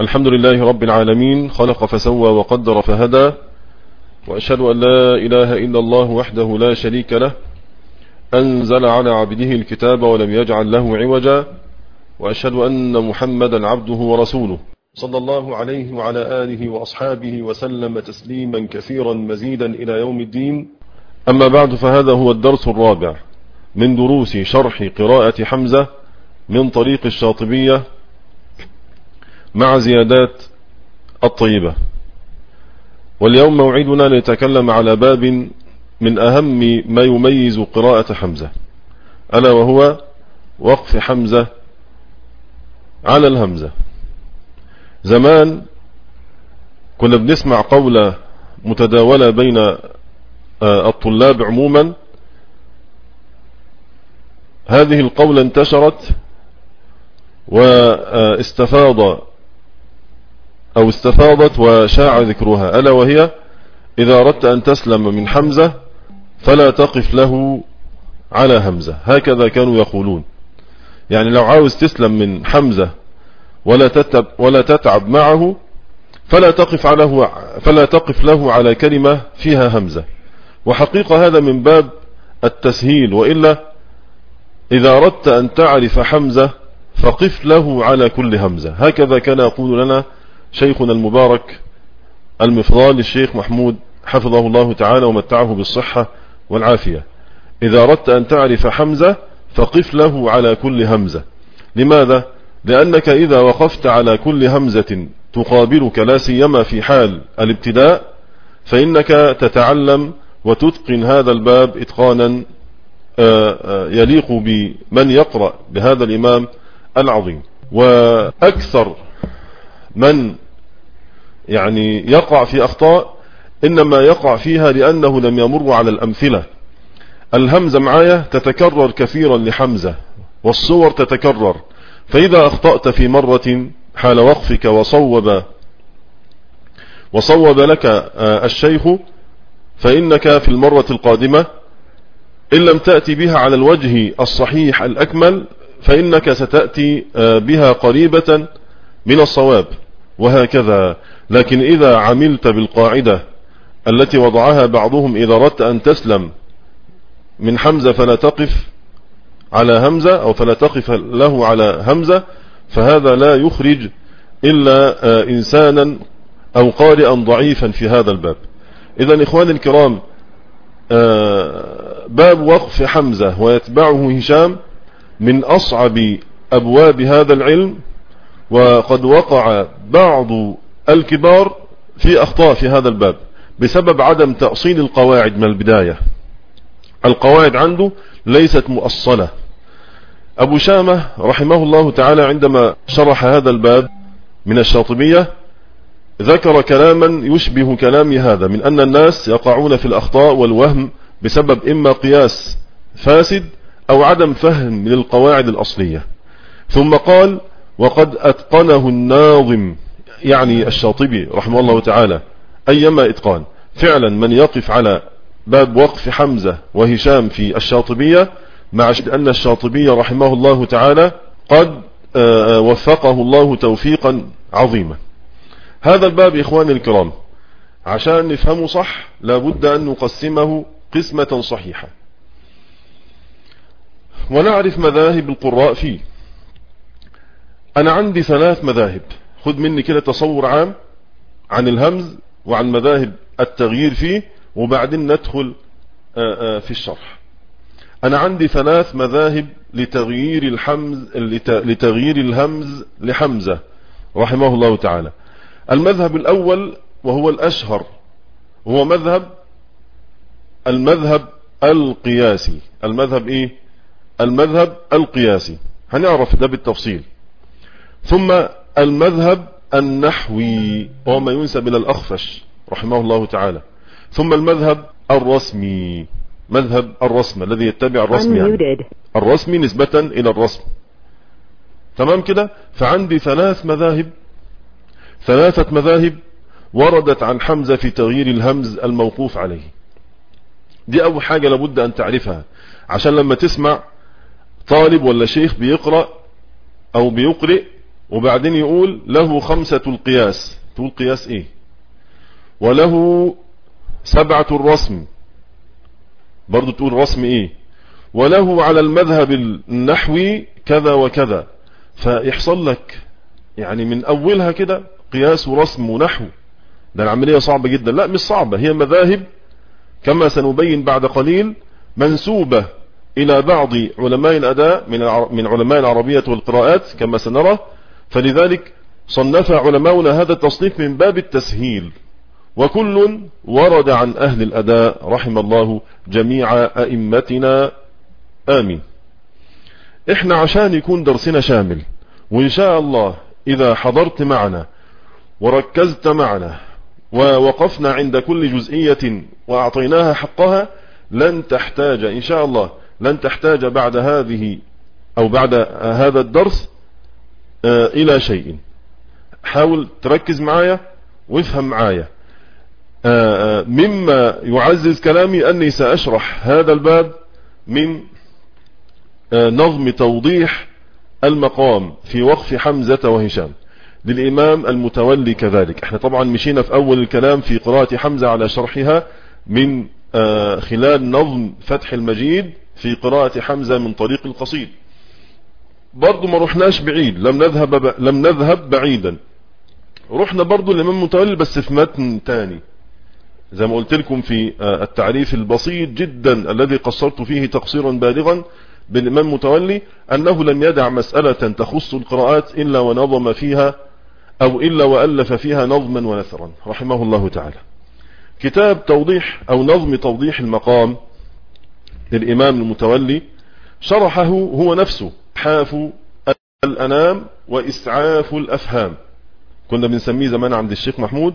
الحمد لله رب العالمين خلق فسوى وقدر فهدى وأشهد أن لا إله إلا الله وحده لا شريك له أنزل على عبده الكتاب ولم يجعل له عوجا وأشهد أن محمدا عبده ورسوله. صلى الله عليه وعلى آله وأصحابه وسلم تسليما كثيرا مزيدا إلى يوم الدين. أما بعد فهذا هو الدرس الرابع من دروس شرح قراءة حمزة من طريق الشاطبية مع زيادات الطيبة. واليوم موعدنا لنتكلم على باب من أهم ما يميز قراءة حمزة ألا وهو وقف حمزة على الهمزة. زمان كنا بنسمع قولة متداولة بين الطلاب عموما هذه القولة انتشرت واستفاض أو استفاضت وشاع ذكرها. ألا وهي إذا أردت أن تسلم من حمزة فلا تقف له على همزة. هكذا كانوا يقولون. يعني لو عاوز تسلم من حمزة ولا تتعب, ولا تتعب معه فلا تقف, على فلا تقف له على كلمة فيها همزة. وحقيقة هذا من باب التسهيل. وإلا إذا أردت أن تعرف حمزة فقف له على كل همزة. هكذا كان يقول لنا شيخنا المبارك المفضال الشيخ محمود حفظه الله تعالى ومتعه بالصحة والعافية. إذا أردت أن تعرف حمزة فقف له على كل همزة. لماذا؟ لأنك إذا وقفت على كل همزة تقابلك لا سيما في حال الابتداء فإنك تتعلم وتتقن هذا الباب إتقانا يليق بمن يقرأ بهذا الإمام العظيم. وأكثر من يعني يقع في أخطاء إنما يقع فيها لأنه لم يمر على الأمثلة. الهمزة معايا تتكرر كثيرا لحمزة والصور تتكرر. فإذا أخطأت في مرة حال وقفك وصوب وصوب لك الشيخ فإنك في المرة القادمة إن لم تأتي بها على الوجه الصحيح الأكمل فإنك ستأتي بها قريبة من الصواب. وهكذا. لكن إذا عملت بالقاعدة التي وضعها بعضهم إذا أردت أن تسلم من حمزة فلا تقف على همزة أو فلا تقف له على همزة فهذا لا يخرج إلا إنسانا أو قارئا ضعيفا في هذا الباب. إذا إخواني الكرام باب وقف حمزة ويتبعه هشام من أصعب أبواب هذا العلم وقد وقع بعض الكبار في أخطاء في هذا الباب بسبب عدم تأصيل القواعد من البداية. القواعد عنده ليست مؤصلة. أبو شامة رحمه الله تعالى عندما شرح هذا الباب من الشاطبية ذكر كلاما يشبه كلامي هذا من أن الناس يقعون في الأخطاء والوهم بسبب إما قياس فاسد أو عدم فهم للقواعد الأصلية. ثم قال وقد أتقنه الناظم يعني الشاطبي رحمه الله تعالى أيما إتقان. فعلا من يقف على باب وقف حمزة وهشام في الشاطبية مع أن الشاطبي رحمه الله تعالى قد وفقه الله توفيقا عظيما. هذا الباب إخواني الكرام عشان نفهمه صح لابد أن نقسمه قسمة صحيحة. ونعرف مذاهب القراء فيه. أنا عندي ثلاث مذاهب. خذ مني كده تصور عام عن الهمز وعن مذاهب التغيير فيه وبعدين ندخل في الشرح. أنا عندي ثلاث مذاهب لتغيير الحمز لتغيير الهمز لحمزة رحمه الله تعالى. المذهب الأول وهو الأشهر هو مذهب المذهب القياسي. المذهب إيه؟ المذهب القياسي. هنعرف ده بالتفصيل. ثم المذهب النحوي وهو ما ينسب إلى الأخفش رحمه الله تعالى. ثم المذهب الرسمي. مذهب الرسم الذي يتبع الرسم يعني. الرسمي نسبة إلى الرسم. تمام كده؟ فعندي ثلاث مذاهب. ثلاثة مذاهب وردت عن حمزة في تغيير الهمز الموقوف عليه. دي أول حاجة لابد أن تعرفها. عشان لما تسمع طالب ولا شيخ بيقرأ أو بيقرئ وبعدين يقول له خمسة القياس. تقول قياس إيه؟ وله سبعة الرسم. برضو تقول رسم إيه؟ وله على المذهب النحوي كذا وكذا. فيحصل لك يعني من أولها كده قياس ورسم ونحو ده العملية صعبة جدا. لا مش صعبة. هي مذاهب كما سنبين بعد قليل منسوبة إلى بعض علماء الأداء من من علماء العربية والقراءات كما سنرى. فلذلك صنف علماؤنا هذا التصنيف من باب التسهيل وكل ورد عن أهل الأداء رحم الله جميع أئمتنا. آمين. إحنا عشان يكون درسنا شامل وإن شاء الله إذا حضرت معنا وركزت معنا ووقفنا عند كل جزئية وأعطيناها حقها لن تحتاج إن شاء الله لن تحتاج بعد هذه أو بعد هذا الدرس إلى شيء. حاول تركز معايا وافهم معايا. آه، آه، مما يعزز كلامي أني سأشرح هذا الباب من نظم توضيح المقام في وقف حمزة وهشام. للإمام المتولي كذلك. إحنا طبعا مشينا في أول الكلام في قراءة حمزة على شرحها من خلال نظم فتح المجيد في قراءة حمزة من طريق القصيد. برضو ما رحناش بعيد لم نذهب ب... لم نذهب بعيدا. رحنا برضو الإمام متولي بس في متن تاني. زي ما قلت لكم في آه، التعريف البسيط جدا الذي قصرت فيه تقصيرا بالغا بالإمام متولي أنه لم يدع مسألة تخص القراءات إلا ونظم فيها أو إلا وألف فيها نظما ونثرا. رحمه الله تعالى. كتاب توضيح أو نظم توضيح المقام للإمام المتولي شرحه هو نفسه. حاف الأنام وإسعاف الأفهام. كنا بنسميه زمان عند الشيخ محمود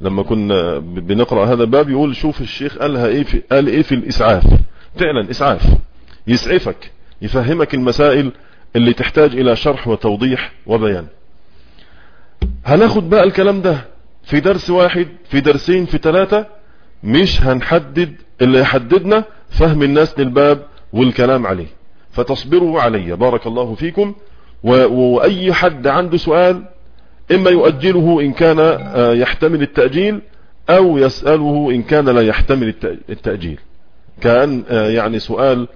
لما كنا بنقرأ هذا الباب يقول شوف الشيخ قالها إيه في قال إيه في الإسعاف. فعلا إسعاف. يسعفك يفهمك المسائل اللي تحتاج إلى شرح وتوضيح وبيان. هناخد بقى الكلام ده في درس واحد في درسين في ثلاثة مش هنحدد اللي يحددنا فهم الناس للباب والكلام عليه. فتصبروا علي. بارك الله فيكم. وأي حد عنده سؤال إما يؤجله إن كان آه، يحتمل التأجيل أو يسأله إن كان لا يحتمل التأجيل. كأن آه، يعني سؤال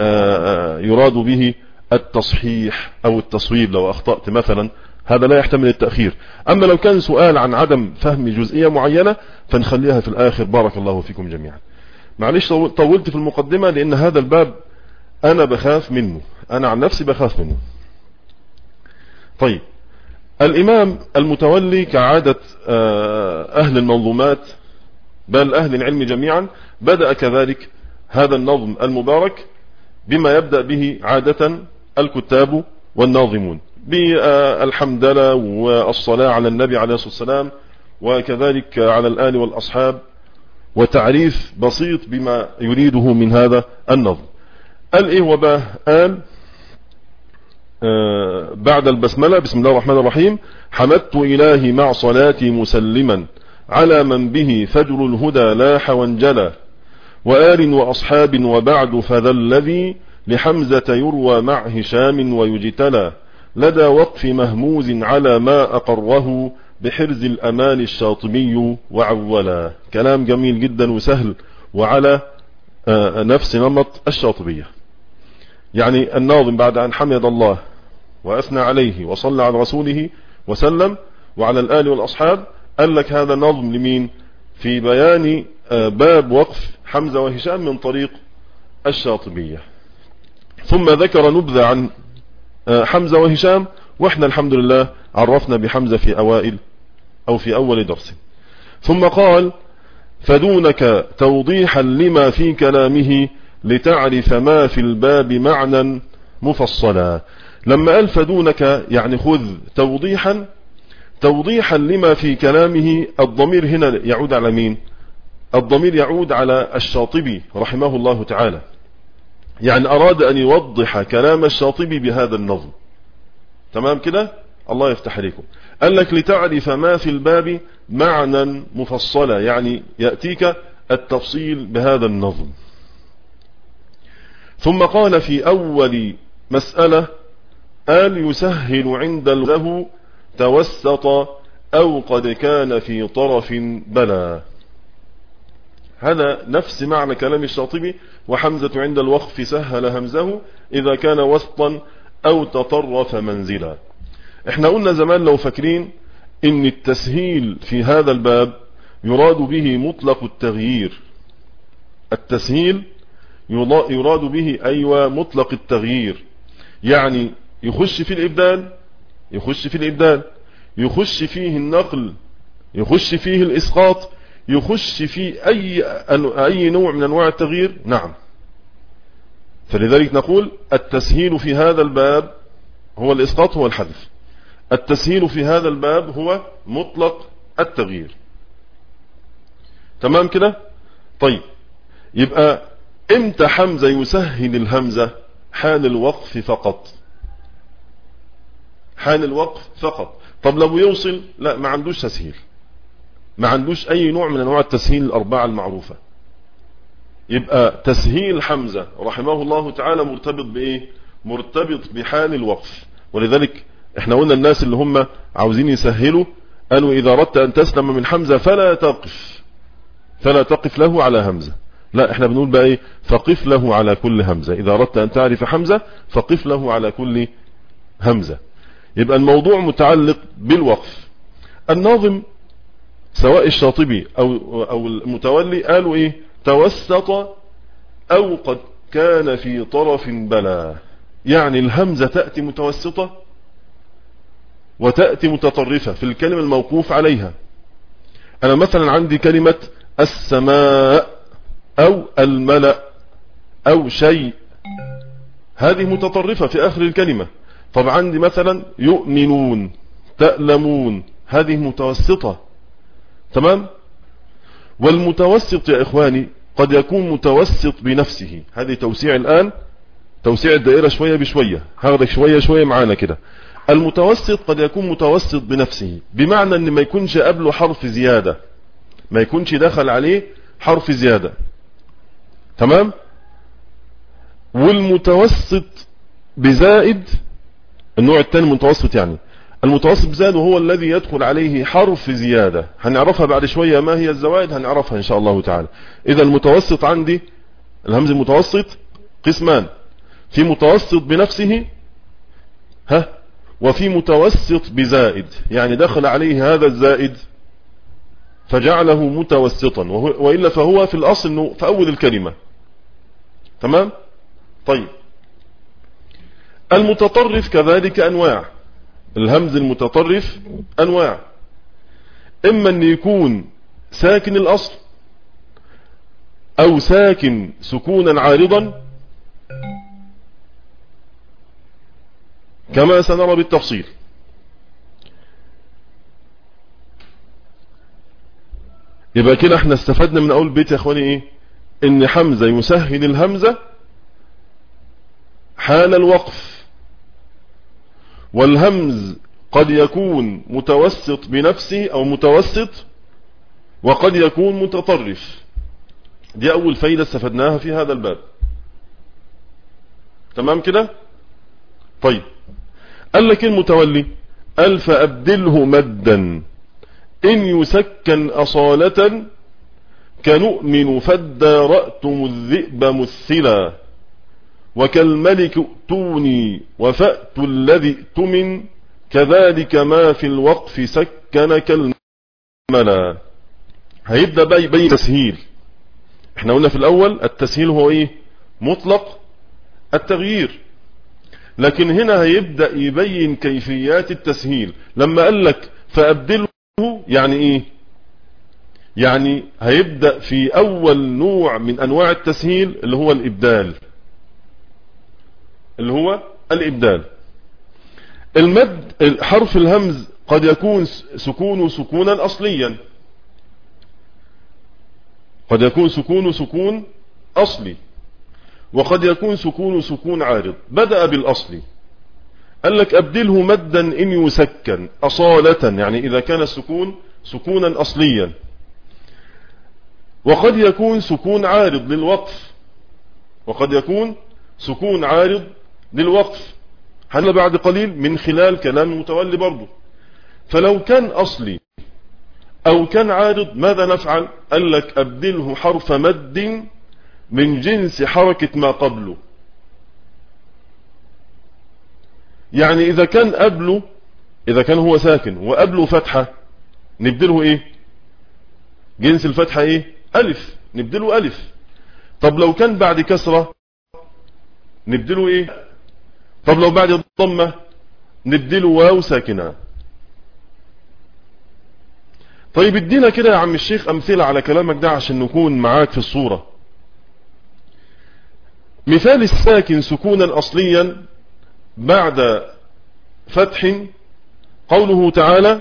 آه، يراد به التصحيح أو التصويب لو أخطأت مثلا هذا لا يحتمل التأخير. أما لو كان سؤال عن عدم فهم جزئية معينة فنخليها في الآخر. بارك الله فيكم جميعا. معلش طولت في المقدمة لأن هذا الباب أنا بخاف منه. أنا عن نفسي بخاف منه. طيب. الإمام المتولي كعادة آه، أهل المنظومات بل أهل العلم جميعا بدأ كذلك هذا النظم المبارك بما يبدأ به عادة الكتاب والناظمون. بالحمدلة والصلاة على النبي عليه الصلاة والسلام وكذلك على الآل والأصحاب وتعريف بسيط بما يريده من هذا النظم. قال إيه وباه قال آه بعد البسملة بسم الله الرحمن الرحيم حمدت إلهي مع صلاتي مسلما على من به فجر الهدى لاح وانجلى وآل وأصحاب وبعد فذا الذي لحمزة يروى مع هشام ويجتلى لدى وقف مهموز على ما أقره بحرز الأمان الشاطبي وعولا. كلام جميل جدا وسهل وعلى آه، نفس نمط الشاطبية. يعني الناظم بعد أن حمد الله وأثنى عليه وصلى على رسوله وسلم وعلى الآل والأصحاب قال لك هذا النظم لمين؟ في بيان آه، باب وقف حمزة وهشام من طريق الشاطبية. ثم ذكر نبذة عن آه، حمزة وهشام وإحنا الحمد لله عرفنا بحمزة في أوائل أو في أول درس. ثم قال فدونك توضيحا لما في كلامه لتعرف ما في الباب معنى مفصلا. لما قال فدونك يعني خذ توضيحا توضيحا لما في كلامه الضمير هنا يعود على مين؟ الضمير يعود على الشاطبي رحمه الله تعالى. يعني أراد أن يوضح كلام الشاطبي بهذا النظم. تمام كده؟ الله يفتح عليكم. قال لك لتعرف ما في الباب معنى مفصلا يعني يأتيك التفصيل بهذا النظم. ثم قال في أول مسألة قال يسهل عند له توسط أو قد كان في طرف بلا هذا نفس معنى كلام الشاطبي وحمزة عند الوقف سهل همزه إذا كان وسطا أو تطرف منزلا. إحنا قلنا زمان لو فاكرين إن التسهيل في هذا الباب يراد به مطلق التغيير. التسهيل يراد به أيوة مطلق التغيير. يعني يخش في الإبدال يخش في الإبدال. يخش فيه النقل يخش فيه الإسقاط يخش في أي, أي نوع من أنواع التغيير. نعم. فلذلك نقول التسهيل في هذا الباب هو الإسقاط هو الحذف. التسهيل في هذا الباب هو مطلق التغيير. تمام كده؟ طيب. يبقى إمتى حمزة يسهل الهمزة؟ حال الوقف فقط. حال الوقف فقط. طب لو يوصل لا ما عندوش تسهيل. ما عندوش أي نوع من أنواع التسهيل الأربعة المعروفة. يبقى تسهيل حمزة رحمه الله تعالى مرتبط بإيه؟ مرتبط بحال الوقف. ولذلك إحنا قلنا الناس اللي هم عاوزين يسهلوا قالوا إذا أردت أن تسلم من حمزة فلا تقف. فلا تقف له على همزة. لا إحنا بنقول بقى إيه؟ فقف له على كل همزة. إذا أردت أن تعرف حمزة فقف له على كل همزة. يبقى الموضوع متعلق بالوقف. الناظم سواء الشاطبي أو, أو المتولي قالوا إيه؟ توسط أو قد كان في طرف بلا يعني الهمزة تأتي متوسطة وتأتي متطرفة في الكلمة الموقوف عليها. أنا مثلا عندي كلمة السماء. أو الملأ أو شيء. هذه متطرفة في آخر الكلمة. طب عندي مثلا يؤمنون تألمون هذه متوسطة. تمام؟ والمتوسط يا إخواني قد يكون متوسط بنفسه. هذه توسيع الآن توسيع الدائرة شوية بشوية. هاخدك شوية شوية معانا كده. المتوسط قد يكون متوسط بنفسه. بمعنى إن ما يكونش قبله حرف زيادة. ما يكونش دخل عليه حرف زيادة. تمام؟ والمتوسط بزائد النوع الثاني متوسط يعني المتوسط بزاد وهو الذي يدخل عليه حرف زيادة. هنعرفها بعد شوية ما هي الزوائد هنعرفها إن شاء الله تعالى. إذا المتوسط عندي الهمز المتوسط قسمان. في متوسط بنفسه ها وفي متوسط بزائد. يعني دخل عليه هذا الزائد فجعله متوسطا. وإلا فهو في الأصل في أول الكلمة. تمام؟ طيب. المتطرف كذلك أنواع. الهمز المتطرف أنواع. إما أن يكون ساكن الأصل أو ساكن سكونا عارضا. كما سنرى بالتفصيل. يبقى كده إحنا استفدنا من أول بيت يا إخواني إيه؟ إن حمزة يسهل الهمزة حال الوقف. والهمز قد يكون متوسط بنفسه أو متوسط وقد يكون متطرف. دي أول فايدة استفدناها في هذا الباب. تمام كده؟ طيب. قال لك المتولي قال فأبدله مدا. إن يسكن أصالة كنؤمن فدارأتم الذئب مثلا وكالملك ائتوني وفأت الذي ائتمن كذلك ما في الوقف سكن كالملأ. هيبدأ بقى يبين تسهيل إحنا قلنا في الأول التسهيل هو إيه؟ مطلق التغيير. لكن هنا هيبدأ يبين كيفيات التسهيل. لما قال لك فأبدله يعني إيه؟ يعني هيبدأ في أول نوع من أنواع التسهيل اللي هو الإبدال. اللي هو الإبدال. المد حرف الهمز قد يكون سكون سكونا أصليا. قد يكون سكون سكون أصلي. وقد يكون سكون سكون عارض. بدأ بالأصلي قال لك أبدله مدا إن يسكن. أصالة يعني إذا كان السكون سكونا أصليا. وقد يكون سكون عارض للوقف. وقد يكون سكون عارض للوقف. هل بعد قليل؟ من خلال كلام المتولي برضه فلو كان أصلي أو كان عارض ماذا نفعل؟ قال لك أبدله حرف مد من جنس حركة ما قبله. يعني إذا كان قبله إذا كان هو ساكن وقبله فتحة نبدله إيه؟ جنس الفتحة إيه؟ ألف نبدله ألف. طب لو كان بعد كسرة نبدله إيه؟ طب لو بعد الضمة نبدله واو ساكنة. طيب ادينا كده يا عم الشيخ أمثلة على كلامك ده عشان نكون معاك في الصورة. مثال الساكن سكونا أصليا بعد فتح قوله تعالى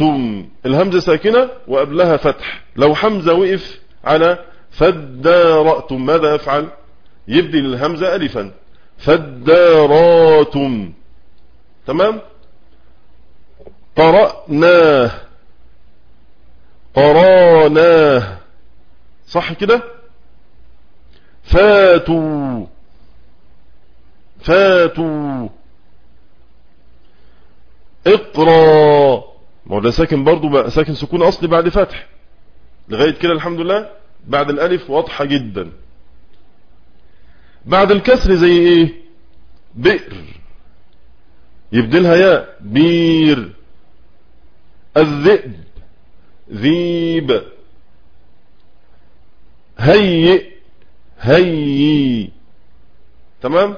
فدارأتم الهمزة ساكنة وقبلها فتح. لو حمزة وقف على فدارأتم ماذا يفعل؟ يبدل الهمزة ألفا. فداراتم. تمام؟ قرأناه. قراناه. صح كده؟ فاتوا. فاتوا. اقرأ. ما هو ده ساكن برضه ساكن سكون أصلي بعد فتح. لغاية كده الحمد لله بعد الألف واضحة جدا. بعد الكسر زي إيه؟ بئر. يبدلها ياء بير. الذئب ذيب. هيئ هيي. تمام؟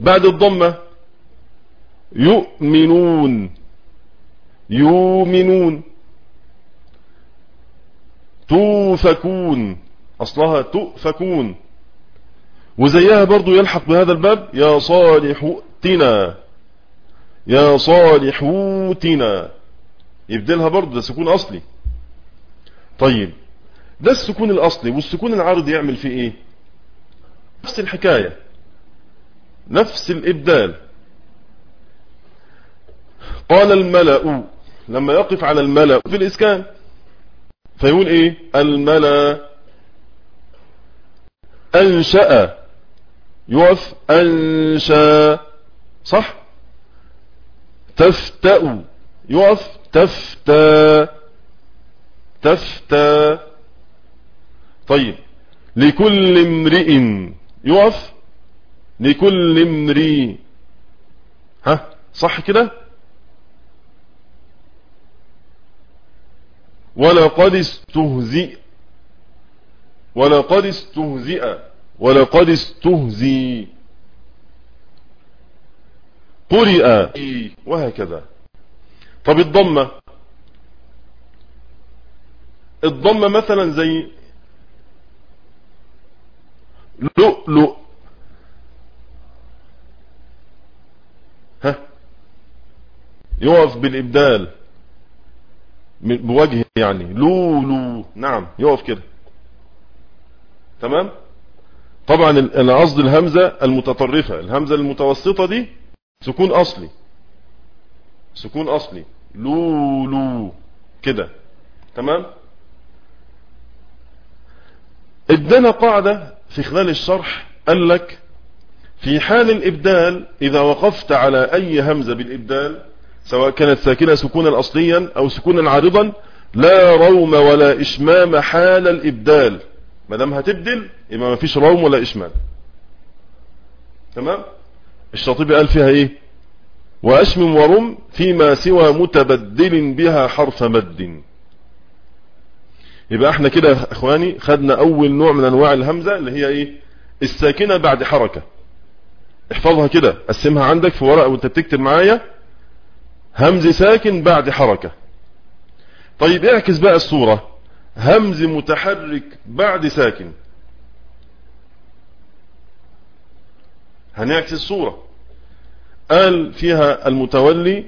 بعد الضمة يؤمنون. يؤمنون. توفكون. أصلها تؤفكون. وزيها برضو يلحق بهذا الباب يا صالح ائتنا يا صالح اوتنا يبدلها برضو ده سكون أصلي. طيب ده السكون الأصلي والسكون العارض يعمل فيه إيه؟ نفس الحكاية. نفس الإبدال. قال الملأ لما يقف على الملأ في الإسكان. فيقول إيه؟ الملأ أنشأ. يقف أنشأ. صح؟ تفتأ. يقف تفتى تفتى طيب. لكل امرئ يقف. لكل امرئ. ها؟ صح كده؟ ولقد استهزئ. ولقد استهزئ. ولقد استهزي قرئ. وهكذا. طب الضمة. الضمة مثلا زي لؤلؤ. ها؟ يقف بالإبدال. بوجه يعني. لولو نعم يقف كده. تمام؟ طبعا أنا قصدي الهمزة المتطرفة. الهمزة المتوسطة دي سكون أصلي. سكون أصلي. لولو كده. تمام؟ ادانا قاعدة في خلال الشرح قال لك في حال الإبدال إذا وقفت على أي همزة بالإبدال سواء كانت ساكنة سكونا أصليا أو سكونا عارضا لا روم ولا إشمام حال الإبدال. ما دام هتبدل يبقى ما فيش روم ولا إشمام. تمام؟ الشاطبي قال فيها إيه؟ وأشمم ورم فيما سوى متبدل بها حرف مد. يبقى إحنا كده يا إخواني خدنا أول نوع من أنواع الهمزة اللي هي إيه؟ الساكنة بعد حركة. احفظها كده قسمها عندك في ورقة وأنت بتكتب معايا. همز ساكن بعد حركة. طيب اعكس بقى الصورة. همز متحرك بعد ساكن. هنعكس الصورة. قال فيها المتولي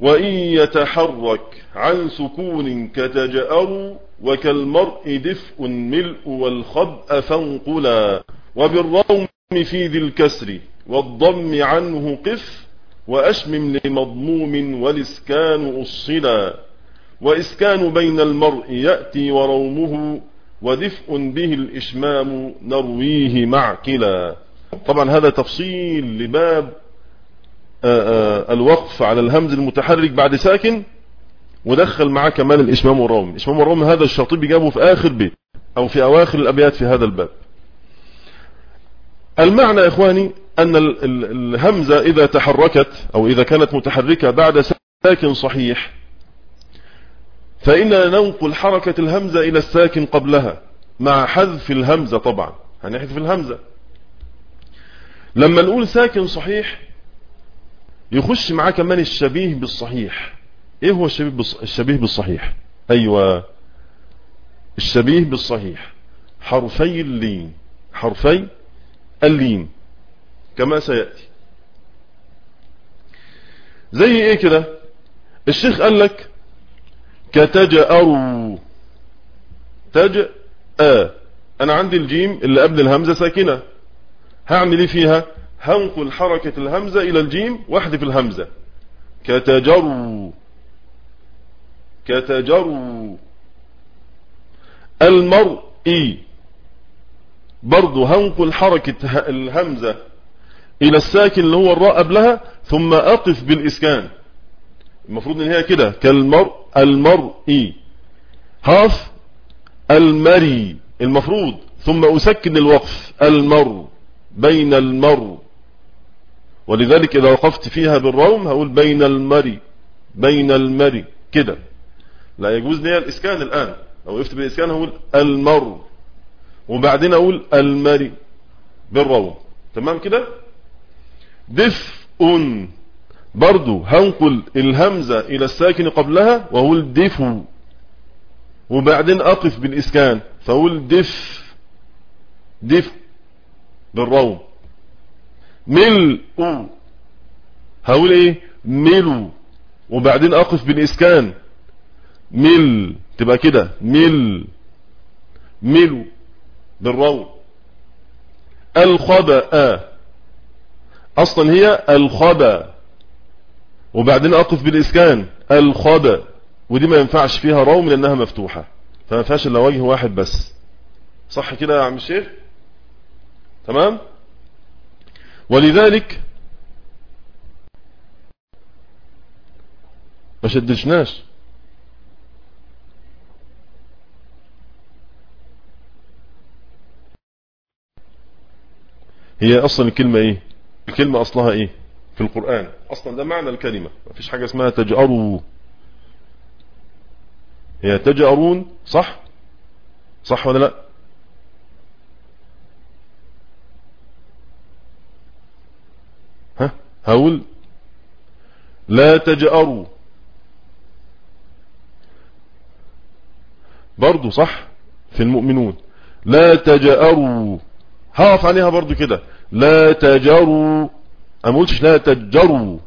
وإن يتحرك عن سكون كتجأر وكالمرء دفء ملء والخبأ فانقلا. وبالروم في ذي الكسر والضم عنه قف وأشمم لمضموم والإسكان أصلا. وإسكان بين المرء يأتي ورومه ودفء به الإشمام نرويه معكلا طبعا هذا تفصيل لباب آه، آه، الوقف على الهمز المتحرك بعد ساكن. ودخل معاه كمان الإشمام والروم الإشمام والروم هذا الشاطبي جابه في آخر بيت أو في أواخر الأبيات في هذا الباب. المعنى إخواني أن الهمزة إذا تحركت أو إذا كانت متحركة بعد ساكن صحيح. فإننا ننقل حركة الهمزة إلى الساكن قبلها مع حذف الهمزة طبعا. هنحذف الهمزة. لما نقول ساكن صحيح يخش معاه كمان الشبيه بالصحيح. إيه هو الشبيه بالصحيح؟ أيوه. الشبيه بالصحيح. حرفي اللين. حرفي اللين كما سيأتي. زي إيه كده؟ الشيخ قال لك كتجأروا. تج آ أنا عندي الجيم اللي قبل الهمزة ساكنة. هعمل إيه فيها؟ هنقل حركة الهمزة إلى الجيم واحذف الهمزة. كتجروا كتجروا المرء برضو هنقل حركة الهمزة إلى الساكن اللي هو الراء قبلها ثم أقف بالإسكان. المفروض إن هي كده كالمرء المرء. هاف المري المفروض. ثم أسكن الوقف المر بين المر ولذلك إذا وقفت فيها بالروم هقول بين المري بين المري. كده. لا يجوز لي الإسكان الآن. لو وقفت بالإسكان هقول المر وبعدين أقول المري بالروم تمام كده؟ دفء. برضو هنقل الهمزة إلى الساكن قبلها وأقول دفو وبعدين أقف بالإسكان فأقول دف دف بالروم مل هقول إيه؟ ملو وبعدين أقف بالإسكان. مل تبقى كده. مل ملو بالروم الخبأ. أصلا هي الخبأ. وبعدين أقف بالإسكان. الخبأ. ودي ما ينفعش فيها روم لانها مفتوحة. فما ينفعش إلا وجه واحد بس. صح كده يا عم الشيخ؟ تمام؟ ولذلك ما شدشناش هي أصلا الكلمة إيه؟ الكلمة أصلها إيه؟ في القرآن. أصلا ده معنى الكلمة. ما فيش حاجة اسمها تجأروا. هي تجأرون صح؟ صح ولا لا؟ ها؟ هقول لا تجأروا. برضو صح في المؤمنون. لا تجأروا. هقف عليها برضو كده. لا تجروا أنا ما قلتش لا تجروا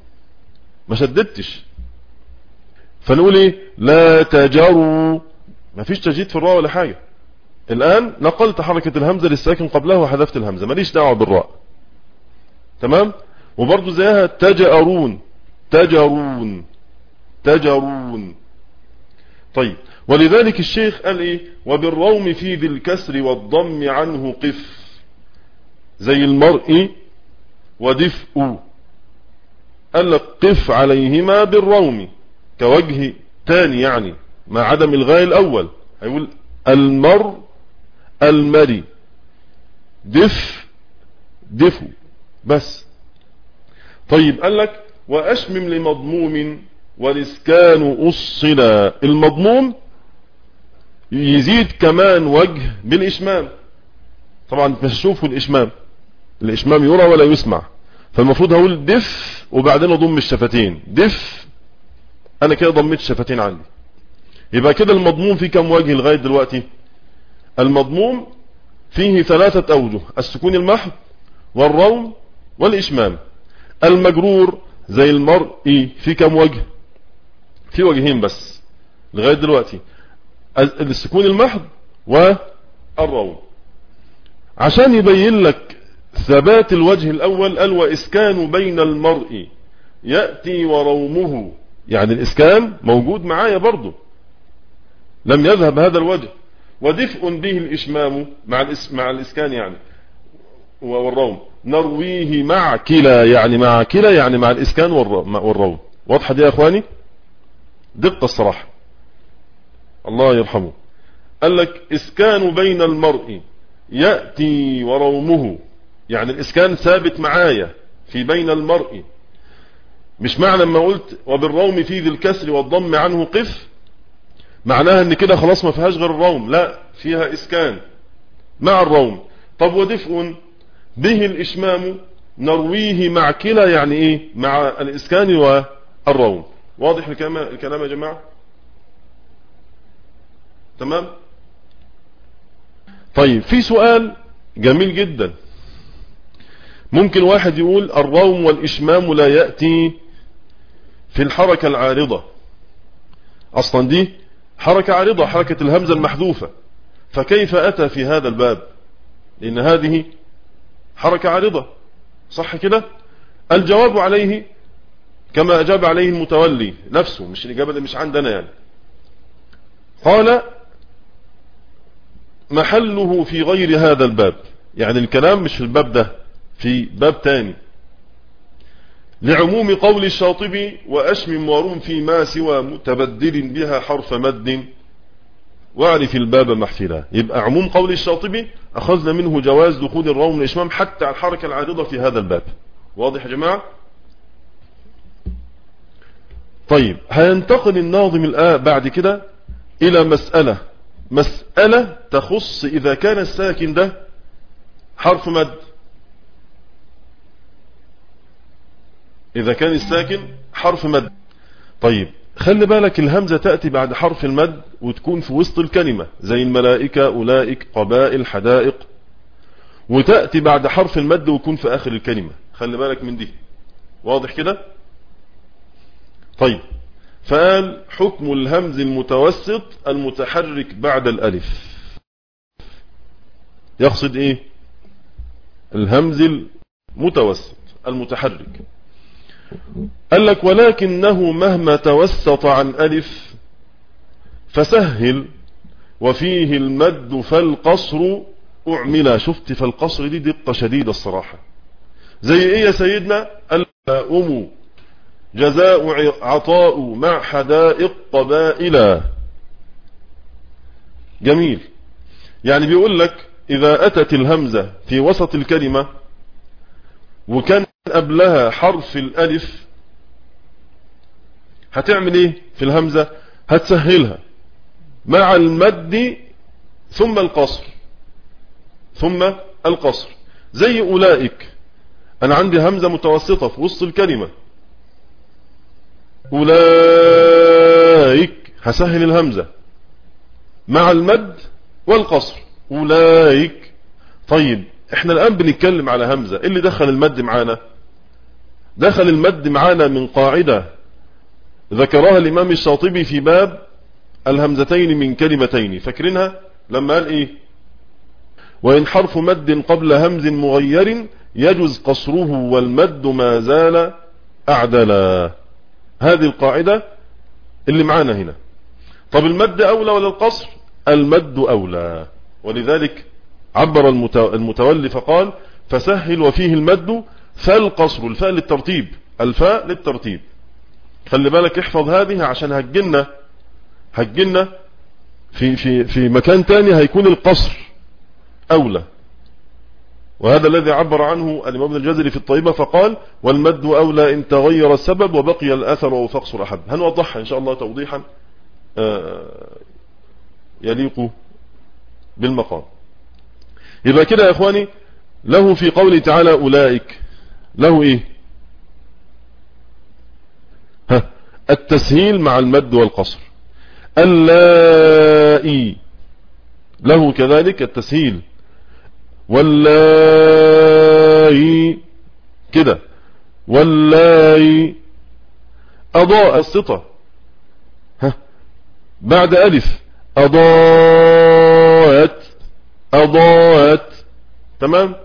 ما شددتش فنقول إيه؟ لا تجروا ما فيش تجديد في الراء ولا حاجة. الآن نقلت حركة الهمزة للساكن قبلها وحذفت الهمزة. ماليش دعوة بالراء. تمام؟ وبرضو زيها تجأرون. تجرون تجرون طيب. ولذلك الشيخ قال إيه؟ وبالروم في ذي الكسر والضم عنه قف. زي المرء ودفء. قال لك قف عليهما بالروم كوجه تاني يعني مع عدم الغاية الأول. هيقول المر المري. دف دفو بس. طيب قال لك وأشمم لمضموم والاسكان أصلا. المضموم يزيد كمان وجه بالإشمام. طبعا مش هشوفه الإشمام. الإشمام يرى ولا يسمع. فالمفروض هقول دف وبعدين أضم الشفتين. دف أنا كده ضميت الشفتين عندي. يبقى كده المضموم فيه كم وجه لغاية دلوقتي؟ المضموم فيه ثلاثة أوجه السكون المحض والروم والإشمام. المجرور زي المرء في كم وجه؟ في وجهين بس لغاية دلوقتي. السكون المحض والروم. عشان يبين لك ثبات الوجه الأول قال وإسكان بين المرء يأتي ورومه. يعني الإسكان موجود معايا برضه لم يذهب هذا الوجه. ودفء به الإشمام مع, مع الإسكان يعني. والروم. نرويه مع كلا يعني مع كلا يعني مع الإسكان والروم. واضحة دي يا أخواني؟ دقة الصراحة. الله يرحمه. قال لك إسكان بين المرء يأتي ورومه. يعني الإسكان ثابت معايا في بين المرء. مش معنى لما قلت وبالروم في ذي الكسر والضم عنه قف معناها إن كده خلاص ما فيهاش غير الروم لا فيها إسكان مع الروم. طب ودفء به الإشمام نرويه مع كلا يعني إيه؟ مع الإسكان والروم. واضح الكلام يا جماعة؟ تمام؟ طيب في سؤال جميل جدا. ممكن واحد يقول الروم والإشمام لا يأتي في الحركة العارضة. أصلا دي حركة عارضة حركة الهمزة المحذوفة. فكيف أتى في هذا الباب؟ لأن هذه حركة عارضة. صح كده؟ الجواب عليه كما أجاب عليه المتولي نفسه مش الإجابة اللي مش عندنا يعني. قال محله في غير هذا الباب. يعني الكلام مش في الباب ده. في باب تاني. لعموم قول الشاطبي وأشمم وروم فيما سوى متبدل بها حرف مد. واعرف الباب محفلا. يبقى عموم قول الشاطبي أخذنا منه جواز دخول الروم والإشمام حتى الحركة العارضة في هذا الباب. واضح يا جماعة؟ طيب هينتقل الناظم الآن بعد كده إلى مسألة. مسألة تخص إذا كان الساكن ده حرف مد. إذا كان الساكن حرف مد. طيب خلي بالك الهمزة تأتي بعد حرف المد وتكون في وسط الكلمة زي الملائكة أولئك قبائل حدائق. وتأتي بعد حرف المد ويكون في آخر الكلمة. خلي بالك من دي. واضح كده؟ طيب فقال حكم الهمز المتوسط المتحرك بعد الألف. يقصد إيه؟ الهمز المتوسط المتحرك. قال لك ولكنه مهما توسط عن ألف فسهل وفيه المد فالقصر أعمل. شفت فالقصر دي دقة شديدة الصراحة. زي إيه يا سيدنا؟ الأم جزاء عطاء مع حدائق قبائل. جميل. يعني بيقول لك إذا أتت الهمزة في وسط الكلمة وكان قبلها حرف الألف؟ هتعمل إيه في الهمزة؟ هتسهلها. مع المد ثم القصر. ثم القصر. زي أولئك. أنا عندي همزة متوسطة في وسط الكلمة. أولئك. هسهل الهمزة. مع المد والقصر. أولئك. طيب إحنا الآن بنتكلم على همزة. إيه اللي دخل المد معانا؟ دخل المد معانا من قاعدة. ذكرها الإمام الشاطبي في باب الهمزتين من كلمتين. فاكرينها؟ لما قال إيه؟ وإن حرف مد قبل همز مغير يجوز قصره والمد ما زال أعدلا. هذه القاعدة اللي معانا هنا. طب المد أولى ولا القصر؟ المد أولى. ولذلك عبر المتولي فقال فسهل وفيه المد فالقصر الفاء للترتيب الفاء للترتيب. خلي بالك احفظ هذه عشان هتجلنا هتجلنا في, في, في مكان تاني هيكون القصر أولى. وهذا الذي عبر عنه الإمام الجزري في الطيبة فقال والمد أولى إن تغير السبب وبقي الأثر وفقصر أحب هنوضحها إن شاء الله توضيحا آه، يليق بالمقام. يبقى كده يا إخواني له في قوله تعالى أولئك. له إيه؟ ها التسهيل مع المد والقصر. اللائي له كذلك التسهيل. واللاي كده. واللاي أضاء السطة. ها بعد ألف أضاءت أضاءت تمام؟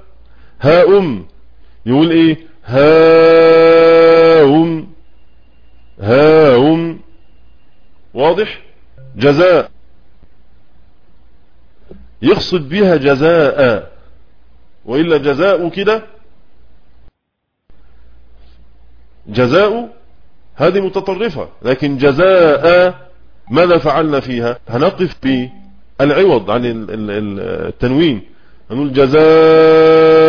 ها أم يقول إيه؟ ها أم ها أم واضح؟ جزاء. يقصد بها جزاء. وإلا جزاء كده؟ جزاء؟ هذه متطرفة لكن جزاء ماذا فعلنا فيها؟ هنقف بالعوض عن التنوين. نقول جزاء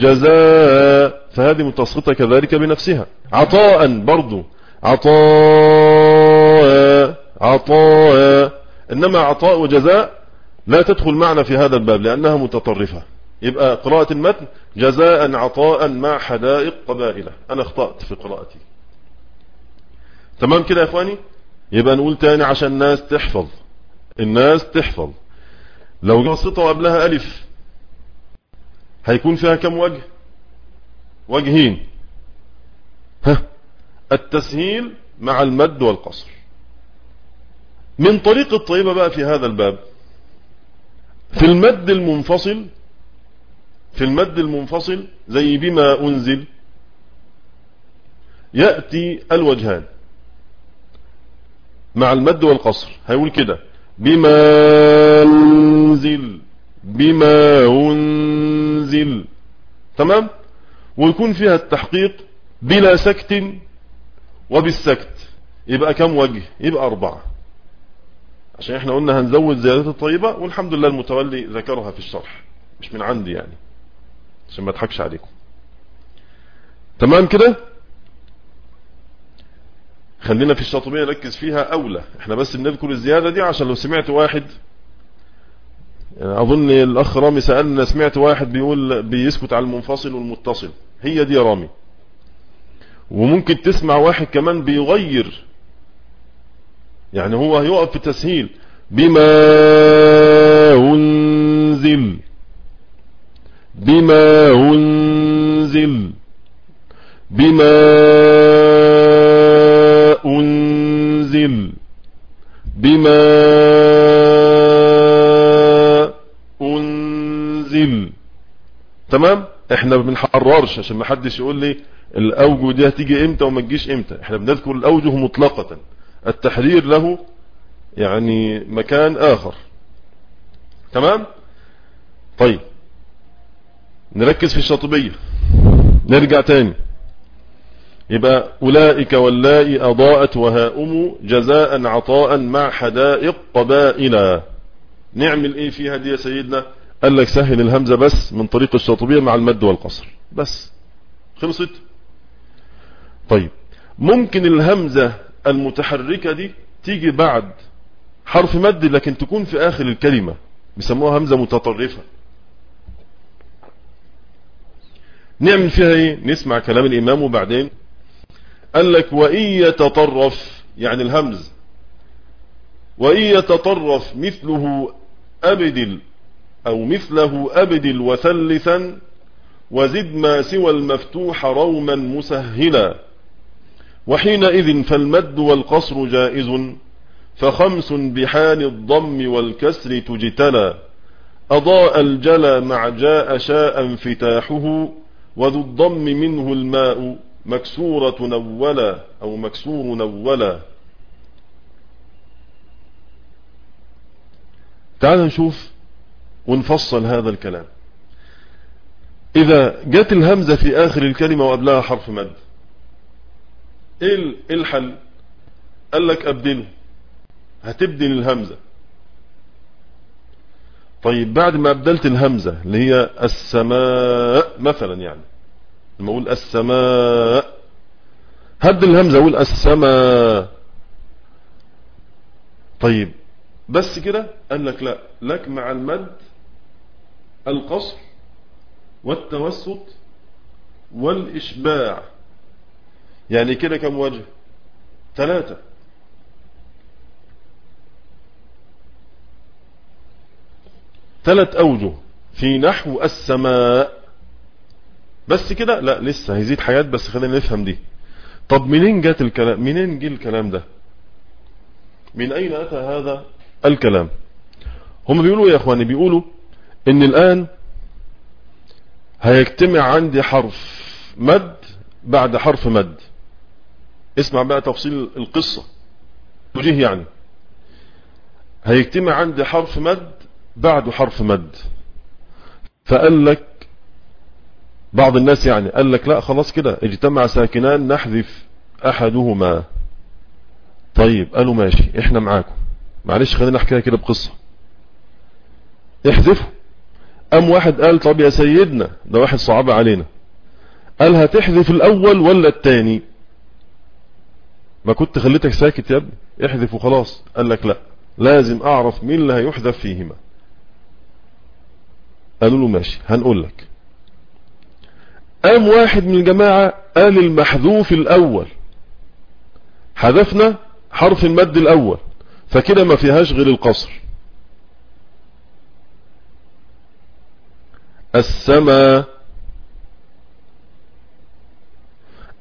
جزاء فهذه متسقطة كذلك بنفسها. عطاء برضو. عطاء عطاء. إنما عطاء وجزاء لا تدخل معنا في هذا الباب لأنها متطرفة. يبقى قراءة المتن جزاء عطاء مع حدائق قبائلة أنا اخطأت في قراءتي. تمام كده يا إخواني؟ يبقى نقول تاني عشان الناس تحفظ. الناس تحفظ. لو قصته قبلها ألف. هيكون فيها كم وجه؟ وجهين. ها التسهيل مع المد والقصر. من طريق الطيبة بقى في هذا الباب. في المد المنفصل في المد المنفصل زي بما أنزل يأتي الوجهان. مع المد والقصر. هيقول كده. بما أنزل بما أنزل. تمام؟ ويكون فيها التحقيق بلا سكت وبالسكت. يبقى كم وجه؟ يبقى أربعة. عشان إحنا قلنا هنزود زيادات الطيبة والحمد لله المتولي ذكرها في الشرح. مش من عندي يعني عشان ما أضحكش عليكم. تمام كده؟ خلينا في الشاطبية نركز فيها أولى. إحنا بس بنذكر الزيادة دي عشان لو سمعت واحد أظن الأخ رامي سألنا سمعت واحد بيقول بيسكت على المنفصل والمتصل. هي دي رامي. وممكن تسمع واحد كمان بيغير. يعني هو هيقف في التسهيل بما أنزل. بما أنزل. بما أنزل. بما أنزل تمام؟ إحنا ما بنحررش عشان ما حدش يقول لي الاوجه دي هتيجي إمتى وما تجيش إمتى. إحنا بنذكر الأوجه مطلقة التحرير له يعني مكان آخر. تمام؟ طيب. نركز في الشاطبية. نرجع تاني. يبقى أولئك واللائي أضاءت وهاؤم جزاء عطاء مع حدائق قبائل نعمل إيه فيها دي يا سيدنا؟ قال لك سهل الهمزة بس من طريق الشاطبية مع المد والقصر. بس. خلصت؟ طيب. ممكن الهمزة المتحركة دي تيجي بعد حرف مد لكن تكون في آخر الكلمة. بيسموها همزة متطرفة. نعمل فيها إيه؟ نسمع كلام الإمام وبعدين قال لك وإن يتطرف يعني الهمز. وإن يتطرف مثله أبدل أو مثله أبدل وثلثا وزد ما سوى المفتوح روما مسهلا. وحينئذ فالمد والقصر جائز فخمس بحال الضم والكسر تجتلى. أضاء الجلى مع جاء شاء انفتاحه وذو الضم منه الماء مكسورة نولا أو مكسور نولا. تعال نشوف ونفصل هذا الكلام. إذا جت الهمزة في آخر الكلمة وقبلها حرف مد. إيه الحل؟ قال لك أبدله. هتبدل الهمزة. طيب بعد ما أبدلت الهمزة اللي هي السماء مثلا يعني لما أقول السماء هبدل الهمزة أقول السماء. طيب بس كده قال لك لا لك مع المد القصر والتوسط والإشباع. يعني كده كم وجه؟ ثلاثة. ثلاث أوجه في نحو السماء. بس كده؟ لا لسه هيزيد حاجات بس خلينا نفهم دي. طب منين جات الكلام؟ منين جه الكلام ده؟ من أين أتى هذا الكلام؟ هم بيقولوا يا أخواني؟ بيقولوا إن الآن هيجتمع عندي حرف مد بعد حرف مد. اسمع بقى تفصيل القصة. وجيه يعني. هيجتمع عندي حرف مد بعد حرف مد. فقال لك بعض الناس يعني قال لك لا خلاص كده اجتمع ساكنان نحذف أحدهما. طيب قالوا ماشي إحنا معاكم. معلش خلينا نحكيها كده بقصة. احذفوا أم واحد قال طب يا سيدنا؟ ده واحد صعب علينا. قال هتحذف الأول ولا التاني؟ ما كنت خليتك ساكت يا ابني. احذف وخلاص. قال لك لا. لازم أعرف مين اللي هيحذف فيهما. قالوا له ماشي هنقول لك. قام واحد من الجماعة قال المحذوف الأول. حذفنا حرف المد الأول. فكده ما فيهاش غير القصر. السماء.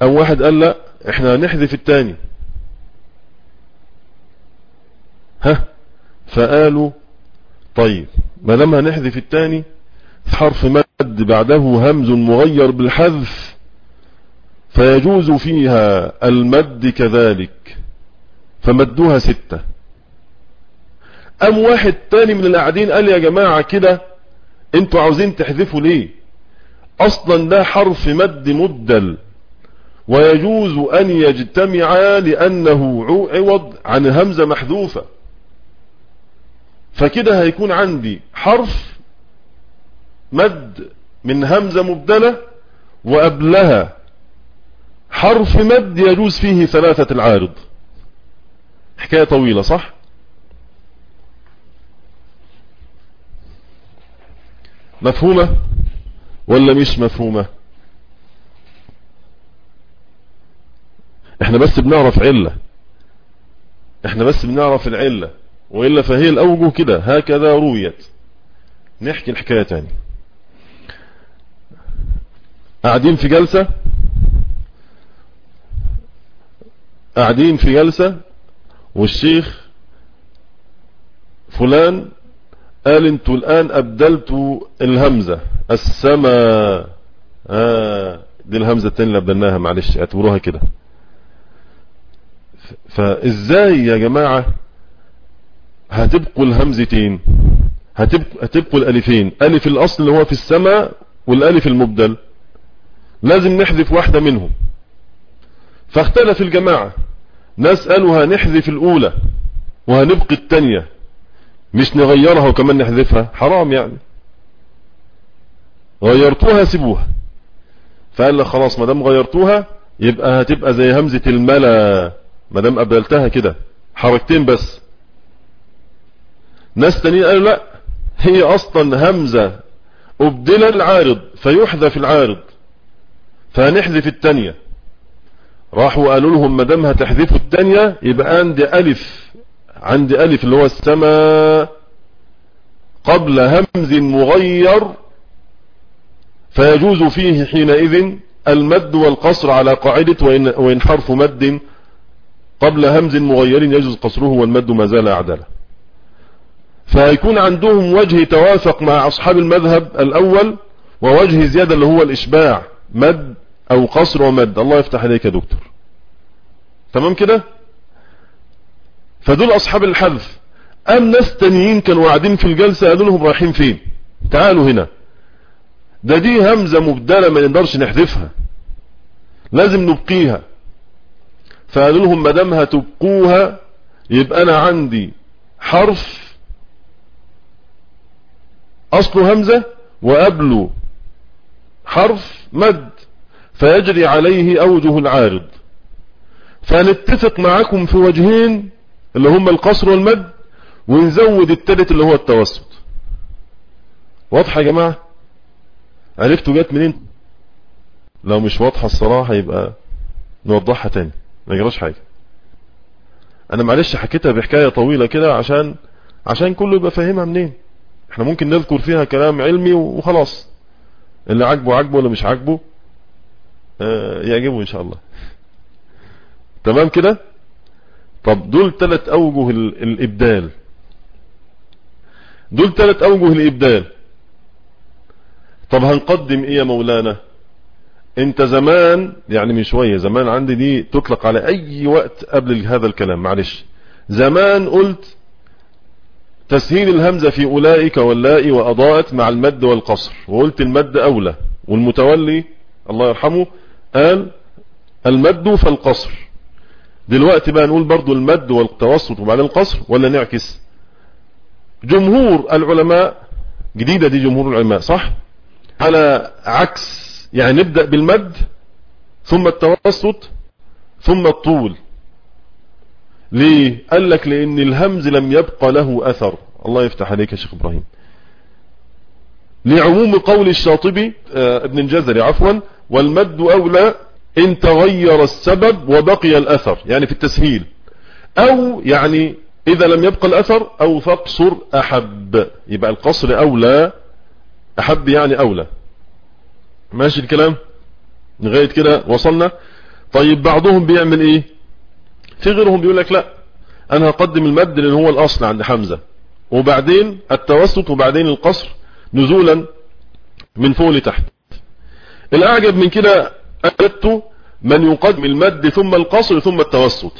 أو واحد قال لا إحنا هنحذف التاني. ها؟ فقالوا طيب ما دام هنحذف التاني حرف مد بعده همز مغير بالحذف فيجوز فيها المد كذلك فمدوها ستة. أم واحد تاني من القاعدين قال يا جماعة كده أنتوا عاوزين تحذفوا ليه؟ أصلا ده حرف مد مبدل ويجوز أن يجتمعا لأنه عوض عن همزة محذوفة. فكده هيكون عندي حرف مد من همزة مبدلة وقبلها حرف مد يجوز فيه ثلاثة العارض. حكاية طويلة صح؟ مفهومة ولا مش مفهومة؟ إحنا بس بنعرف علة. إحنا بس بنعرف العلة. وإلا فهي الأوجه كده. هكذا رويت. نحكي الحكاية تاني. قاعدين في جلسة؟ قاعدين في جلسة؟ والشيخ فلان قال أنتوا الآن أبدلتوا الهمزة. السماء آه دي الهمزة التانية اللي أبدلناها معلش اعتبروها كده. فإزاي يا جماعة هتبقوا الهمزتين؟ هتبقوا, هتبقوا الألفين. ألف الأصل اللي هو في السماء والألف المبدل. لازم نحذف واحدة منهم. فاختلف الجماعة. ناس قالوا هنحذف الأولى وهنبقي التانية. مش نغيرها وكمان نحذفها. حرام يعني. غيرتوها سيبوها. فقال لك خلاص ما دام غيرتوها يبقى هتبقى زي همزة الملا. ما دام قبلتها كده. حركتين بس. ناس تانيين قالوا لا هي أصلا همزة. أبدل العارض فيحذف العارض. فهنحذف التانية. راحوا قالوا لهم ما دام هتحذفوا التانية يبقى عندي ألف. عندي ألف اللي هو السماء قبل همز مغير فيجوز فيه حينئذ المد والقصر على قاعدة وإن, وإن حرف مد قبل همز مغير يجوز قصره والمد ما زال أعدله فيكون عندهم وجه توافق مع أصحاب المذهب الأول ووجه زيادة اللي هو الإشباع مد أو قصر ومد. الله يفتح عليك يا دكتور. تمام كده؟ فدول أصحاب الحذف. أم ناس تانيين كانوا قاعدين في الجلسة؟ قالوا لهم رايحين فين؟ تعالوا هنا. ده دي همزة مبدلة ما نقدرش نحذفها. لازم نبقيها. فقالوا لهم ما دام هتبقوها يبقى أنا عندي حرف أصله همزة وقبله حرف مد فيجري عليه أوجه العارض. فنتفق معاكم في وجهين اللي هم القصر والمد ونزود التالت اللي هو التوسط. واضحة يا جماعة؟ عرفتوا جات منين؟ لو مش واضحة الصراحة يبقى نوضحها تاني ما يجراش حاجة. أنا معلش حكيتها بحكاية طويلة كده عشان عشان كله يبقى فاهمها منين. إحنا ممكن نذكر فيها كلام علمي وخلاص. اللي عاجبه عاجبه ولا مش عاجبه آه يعجبه إن شاء الله. تمام كده؟ طب دول ثلاث أوجه الإبدال. دول ثلاث أوجه الإبدال. طب هنقدم إيه يا مولانا؟ أنت زمان يعني من شوية زمان عندي دي تطلق على أي وقت قبل هذا الكلام معلش. زمان قلت تسهيل الهمزة في أولئك واللائي وأضاءت مع المد والقصر وقلت المد أولى والمتولي الله يرحمه قال المد فالقصر. دلوقتي بقى نقول برضو المد والتوسط وبعدين القصر ولا نعكس؟ جمهور العلماء جديدة دي جمهور العلماء صح؟ على عكس يعني نبدأ بالمد ثم التوسط ثم الطول. ليه؟ قال لك لأن الهمز لم يبقى له أثر. الله يفتح عليك يا شيخ إبراهيم. لعموم قول الشاطبي آه، ابن الجزري عفوا والمد أولى إن تغير السبب وبقي الأثر يعني في التسهيل. أو يعني إذا لم يبقى الأثر أو فاقصر أحب. يبقى القصر أولى أحب يعني أولى. ماشي الكلام؟ لغاية كده وصلنا؟ طيب بعضهم بيعمل إيه؟ في غيرهم بيقول لك لا أنا هقدم المد لأن هو الأصل عند حمزة. وبعدين التوسط وبعدين القصر نزولا من فوق لتحت. الأعجب من كده اجدت من يقدم المد ثم القصر ثم التوسط.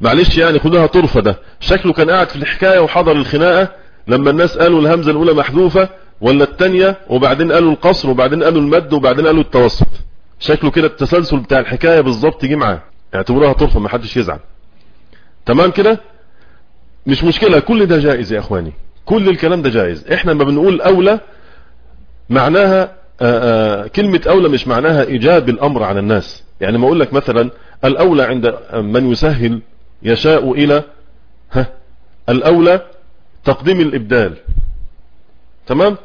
معلش يعني خدها طرفة ده. شكله كان قاعد في الحكاية وحضر الخناقة لما الناس قالوا الهمزة الأولى محذوفة ولا التانية وبعدين قالوا القصر وبعدين قالوا المد وبعدين قالوا التوسط. شكله كده التسلسل بتاع الحكاية بالظبط جه معاه. اعتبروها طرفة ما حدش يزعل. تمام كده؟ مش مشكلة كل ده جائز يا إخواني. كل الكلام ده جائز. إحنا ما بنقول أولى معناها كلمة أولى مش معناها إيجاب الأمر على الناس. يعني ما أقول لك مثلا الأولى عند من يسهل يشاء إلى ها الأولى تقديم الإبدال. تمام؟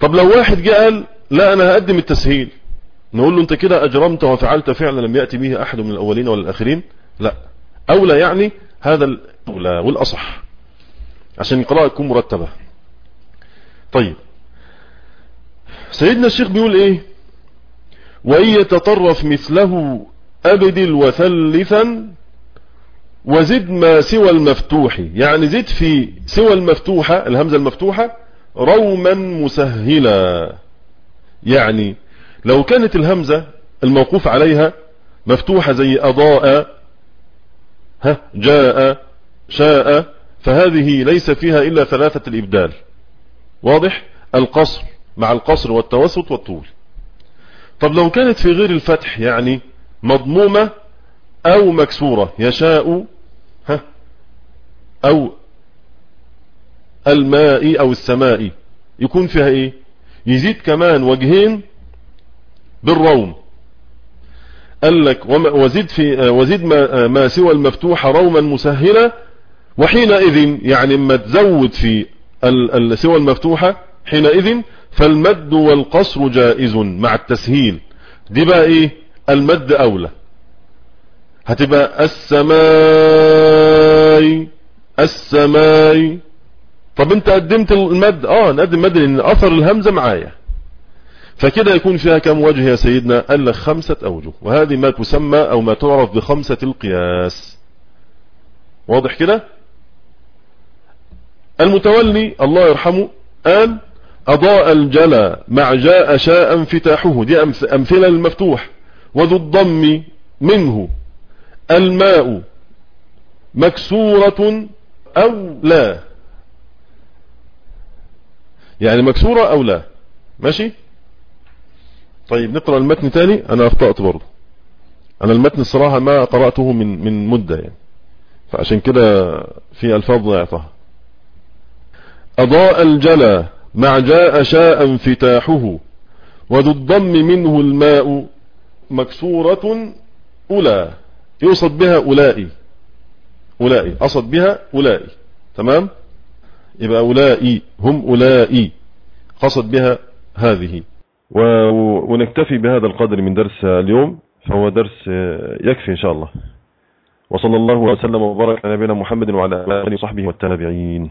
طب لو واحد جه قال لا أنا هقدم التسهيل. نقول له أنت كده أجرمت وفعلت فعلا لم يأتي به أحد من الأولين ولا الآخرين؟ لا. أولى يعني هذا الأولى والأصح عشان القراءة تكون مرتبة. طيب. سيدنا الشيخ بيقول إيه؟ وإن يتطرف مثله ابدل وثلثا وزد ما سوى المفتوح. يعني زد في سوى المفتوحة الهمزة المفتوحة روما مسهلا. يعني لو كانت الهمزة الموقوف عليها مفتوحة زي أضاء ها جاء شاء فهذه ليس فيها إلا ثلاثة الإبدال. واضح؟ القصر. مع القصر والتوسط والطول. طب لو كانت في غير الفتح يعني مضمومة أو مكسورة يشاء ها أو الماء أو السماء يكون فيها إيه؟ يزيد كمان وجهين بالروم. قال لك وزيد في وزيد ما, سوى المفتوح روما مسهلا وحينئذ يعني ما تزود في سوى المفتوحة حينئذ فالمد والقصر جائز مع التسهيل. دي بقى إيه؟ المد أولى. هتبقى السماء السماء. طب أنت قدمت المد؟ آه نقدم مد لأن أثر الهمزة معايا. فكده يكون فيها كم وجه يا سيدنا؟ قال لك خمسة أوجه. وهذه ما تسمى أو ما تعرف بخمسة القياس. واضح كده؟ المتولي الله يرحمه قال أضاء الجلا مع جاء شاء انفتاحه دي أمثلة للمفتوح. وذو الضم منه. الماء مكسورة أو لا؟ يعني مكسورة أو لا. ماشي؟ طيب نقرأ المتن تاني. أنا أخطأت برضه. أنا المتن الصراحة ما قرأته من من مدة يعني. فعشان كده في ألفاظ ضعفها. أضاء الجلا مع جاء شاء انفتاحه وذو الضم منه الماء مكسورة أولى يوصد بها أولئي أولئي أصد بها أولئي تمام؟ يبقى أولئي هم أولئي قصد بها هذه. ونكتفي بهذا القدر من درس اليوم فهو درس يكفي إن شاء الله. وصلى الله وسلم وبارك على نبينا محمد وعلى آله وصحبه والتابعين.